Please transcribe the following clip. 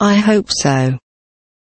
I hope so.